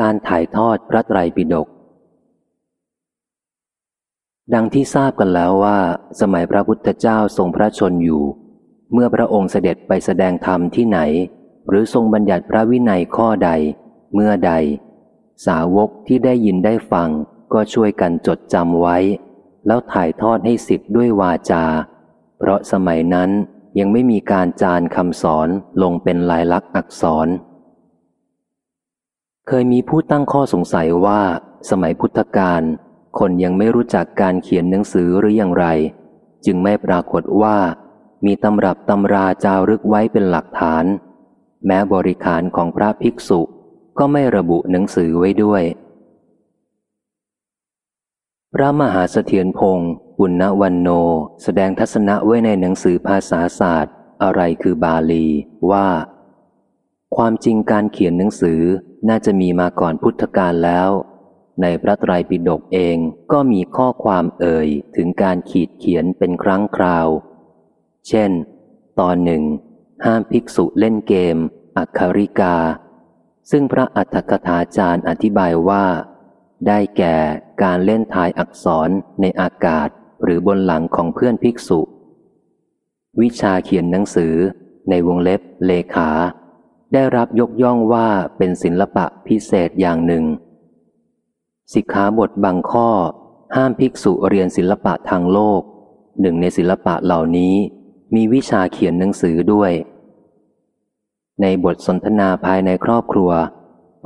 การถ่ายทอดพระไตรปิฎกดังที่ทราบกันแล้วว่า สมัยพระพุทธเจ้าทรงพระชนอยู่ เมื่อพระองค์เสด็จไปแสดงธรรมที่ไหน หรือทรงบัญญัติพระวินัยข้อใด เมื่อใด สาวกที่ได้ยินได้ฟัง ก็ช่วยกันจดจำไว้ แล้วถ่ายทอดให้สิทธิ์ด้วยวาจา เพราะสมัยนั้นยังไม่มีการจานคำสอนลงเป็นลายลักษณ์อักษร เคยมีผู้ตั้งข้อสงสัยว่า สมัยพุทธกาลคนยังไม่รู้จักการเขียนหนังสือหรืออย่างไร จึงไม่ปรากฏว่า มีตำรับตำราจารึกไว้เป็นหลักฐาน แม้บริขารของพระภิกษุก็ไม่ระบุหนังสือไว้ด้วย พระมหาเสถียรพงศ์ปุณณวันโน แสดงทัศนะไว้ในหนังสือภาษาศาสตร์ อะไรคือบาลีว่า ความจริงการเขียนหนังสือน่าจะมีมาก่อนพุทธกาลแล้ว ในพระไตรปิฎกเองก็มีข้อความเอ่ยถึงการขีดเขียนเป็นครั้งคราว เช่น ตอนหนึ่ง ห้ามภิกษุเล่นเกม อัคคาริกา ซึ่งพระอัฏฐกถาจารย์อธิบายว่า ได้แก่การเล่นทายอักษรในอากาศหรือบนหลังของเพื่อนภิกษุ วิชาเขียนหนังสือในวงเล็บเลขา ได้รับยกย่องว่าเป็นศิลปะพิเศษอย่างหนึ่ง สิกขาบทบางข้อ ห้ามภิกษุเรียนศิลปะทางโลก หนึ่งในศิลปะเหล่านี้มีวิชาเขียนหนังสือด้วย ในบทสนทนาภายในครอบครัว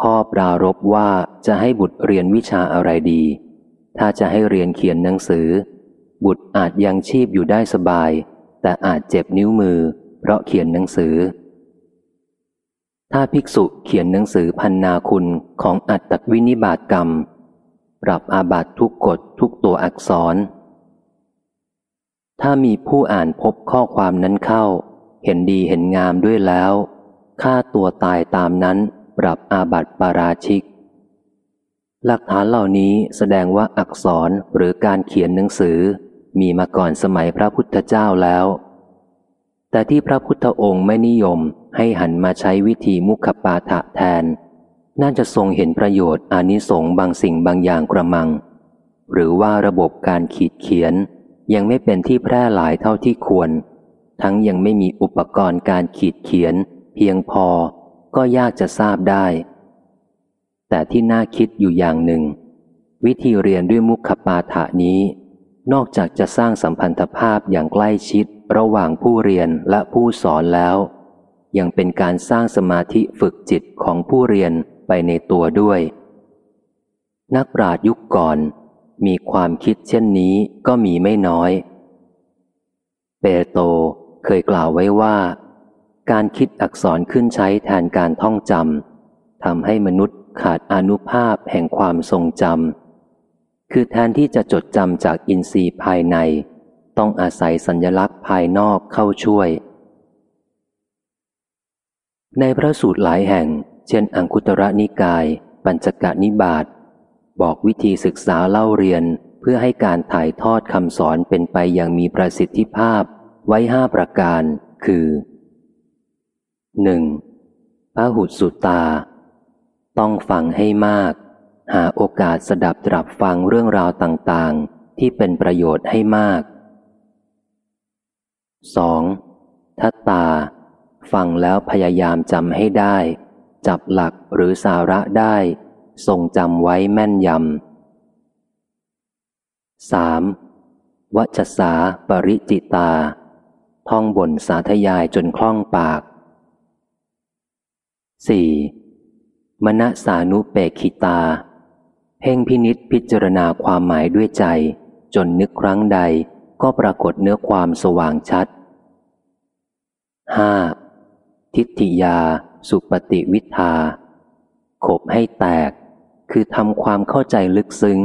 พ่อปรารบว่าจะให้บุตรเรียนวิชาอะไรดี ถ้าจะให้เรียนเขียนหนังสือ บุตรอาจยังชีพอยู่ได้สบาย แต่อาจเจ็บนิ้วมือ เพราะเขียนหนังสือ ถ้าภิกษุเขียนหนังสือพันนาคุณของอัตตวินิบาตกรรม ปรับอาบัตทุกกฎทุกตัวอักษร ถ้ามีผู้อ่านพบข้อความนั้นเข้า เห็นดีเห็นงามด้วยแล้วฆ่าตัวตายตามนั้น ปรับอาบัติปาราชิก หลักฐานเหล่านี้แสดงว่าอักษรหรือการเขียนหนังสือ มีมาก่อนสมัยพระพุทธเจ้าแล้ว แต่ที่พระพุทธองค์ไม่นิยมให้หันมาใช้วิธีมุขปาฐะแทน น่าจะทรงเห็นประโยชน์อานิสงส์บางสิ่งบางอย่างกระมัง หรือว่าระบบการขีดเขียนยังไม่เป็นที่แพร่หลายเท่าที่ควร ทั้งยังไม่มีอุปกรณ์การขีดเขียน เพียงพอก็ยากจะทราบได้ แต่ที่น่าคิดอยู่อย่างหนึ่ง วิธีเรียนด้วยมุขปาฐะนี้ นอกจากจะสร้างสัมพันธภาพอย่างใกล้ชิด ระหว่างผู้เรียนและผู้สอนแล้ว ยังเป็นการสร้างสมาธิฝึกจิตของผู้เรียนไปในตัวด้วย นักปราชญ์ยุคก่อน มีความคิดเช่นนี้ก็มีไม่น้อย เปโตเคยกล่าวไว้ว่า การคิดอักษรขึ้นใช้แทนการท่องจำทำให้มนุษย์ขาดอนุภาพแห่งความทรงจำคือแทนที่จะจดจำจากอินทรีย์ภายใน ต้องอาศัยสัญญลักษณ์ภายนอกเข้าช่วย ในพระสูตรหลายแห่ง เช่น อังคุตระนิกาย ปัญจกนิบาตบอกวิธีศึกษาเล่าเรียนเพื่อให้การถ่ายทอดคำสอนเป็นไปอย่างมีประสิทธิภาพไว้ห้าประการ คือ 1. พระหุสุตา ต้องฟังให้มาก หาโอกาสสดับตรับฟังเรื่องราวต่างๆ ที่เป็นประโยชน์ให้มาก 2. ทัตตา ฟังแล้วพยายามจำให้ได้ จับหลักหรือสาระได้ ทรงจำไว้แม่นยำสามวัชสาปริจิตา ท่องบนสาธยายจนคล่องปากสี่มณสานุเปกิตา เพ่งพินิษพิจารณาความหมายด้วยใจ จนนึกครั้งใดก็ปรากฏเนื้อความสว่างชัด ห้าทิฏฐิยา สุปฏิวิทาขบให้แตก คือทำความเข้าใจลึกซึ้ง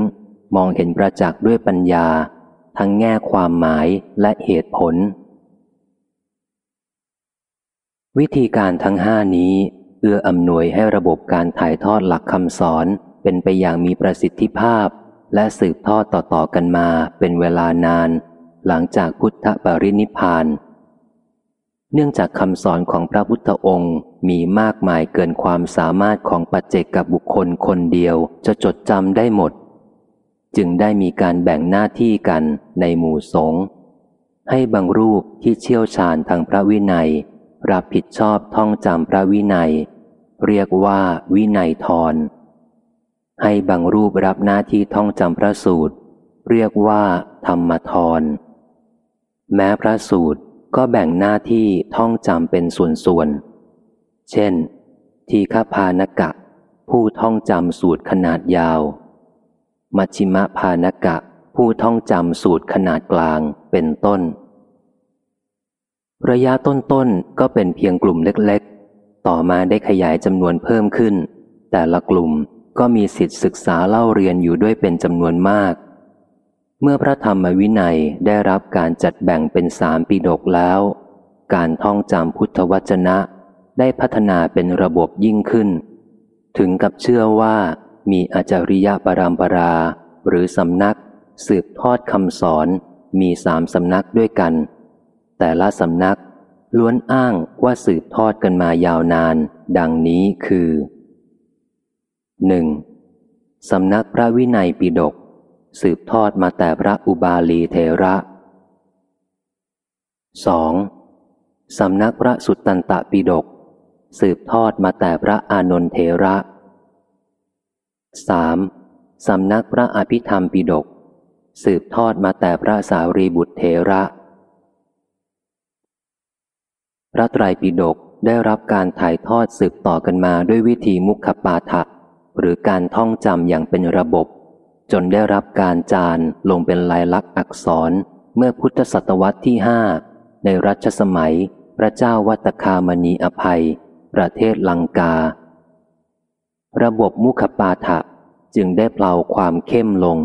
มองเห็นประจักษ์ด้วยปัญญา ทั้งแง่ความหมายและเหตุผล วิธีการทั้งห้านี้เอื้ออำนวยให้ระบบการถ่ายทอดหลักคำสอนเป็นไปอย่างมีประสิทธิภาพ และสืบทอดต่อๆกันมาเป็นเวลานาน หลังจากพุทธปรินิพาน เนื่องจากคำสอนของพระพุทธองค์มีมากมายเกินความสามารถของปัจเจกกับบุคคลคนเดียวจะจดจำได้หมด จึงได้มีการแบ่งหน้าที่กันในหมู่สงฆ์ให้บางรูปที่เชี่ยวชาญทางพระวินัย รับผิดชอบท่องจำพระวินัย เรียกว่าวินัยทร ให้บางรูปรับหน้าที่ท่องจำพระสูตร เรียกว่าธรรมทร แม้พระสูตร ก็แบ่งหน้าที่ท่องจำเป็นส่วนๆ เช่น ทีฆพานกะ ผู้ท่องจำสูตรขนาดยาว มัชิมพานกะ ผู้ท่องจำสูตรขนาดกลางเป็นต้น ระยะต้นๆ ก็เป็นเพียงกลุ่มเล็กๆ ต่อมาได้ขยายจำนวนเพิ่มขึ้น แต่ละกลุ่มก็มีสิทธิศึกษาเล่าเรียนอยู่ด้วยเป็นจำนวนมาก เมื่อพระธรรมวินัยได้รับการจัดแบ่งเป็นสามปีดกแล้ว การท่องจำพุทธวจนะได้พัฒนาเป็นระบบยิ่งขึ้น ถึงกับเชื่อว่ามีอาจาริยปรามปรา หรือสำนัก สืบทอดคำสอนมีสามสำนักด้วยกัน แต่ละสำนักล้วนอ้างว่าสืบทอดกันมายาวนาน ดังนี้คือ 1. สำนักพระวินัยปิดก สืบทอดมาแต่พระอุบาลีเทระ 2. สำนักพระสุตตันตปิฎกสืบทอดมาแต่พระอานนทเทระ 3. สำนักพระอภิธรรมปิฎกสืบทอดมาแต่พระสารีบุตรเทระ พระไตรปิฎกได้รับการถ่ายทอดสืบต่อกันมาด้วยวิธีมุขปาฐะหรือการท่องจำอย่างเป็นระบบ จนได้รับการจานลงเป็นลายลักษณ์อักษรเมื่อพุทธศตวรรษที่ห้าในรัชสมัย พระเจ้าวัตคามณีอภัย ประเทศลังกา ระบบมุขปาฐะจึงได้เปล่าความเข้มลง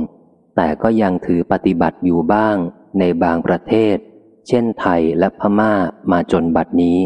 แต่ก็ยังถือปฏิบัติอยู่บ้างในบางประเทศ เช่นไทยและพม่ามาจนบัดนี้